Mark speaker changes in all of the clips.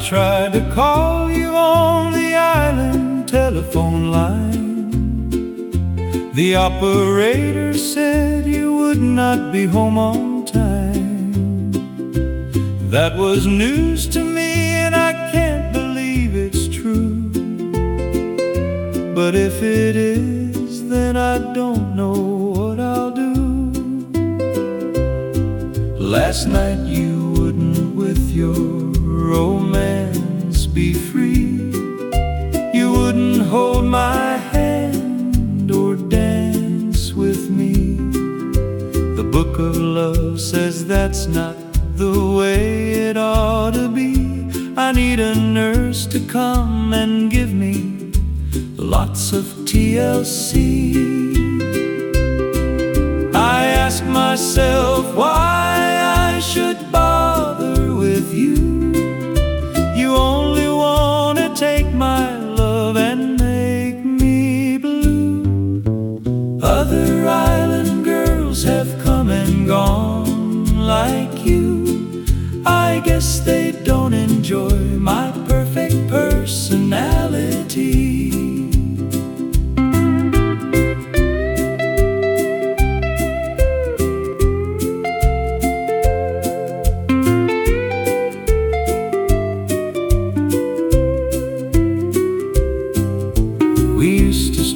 Speaker 1: tried to call you on the island telephone line. The operator said you would not be home on time. That was news to me, and I can't believe it's true. But if it is, then I don't know what I'll do. Last night you wouldn't with your romance be free. You wouldn't hold my hand or dance with me. The book of love says that's not the way it ought to be. I need a nurse to come and give me lots of TLC. I ask myself why take my love and make me blue. Other island girls have come and gone like you. I guess they don't enjoy my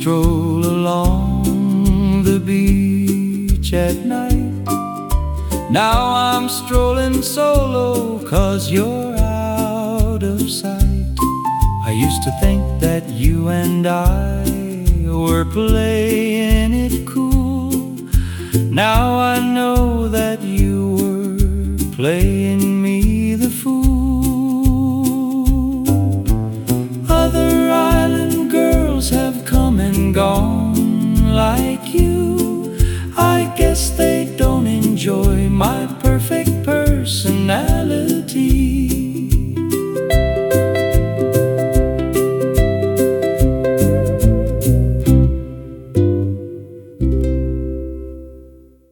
Speaker 1: stroll along the beach at night. Now I'm strolling solo cause you're out of sight. I used to think that you and I were playing it cool. Now I know that you were playing gone like you. I guess they don't enjoy my perfect.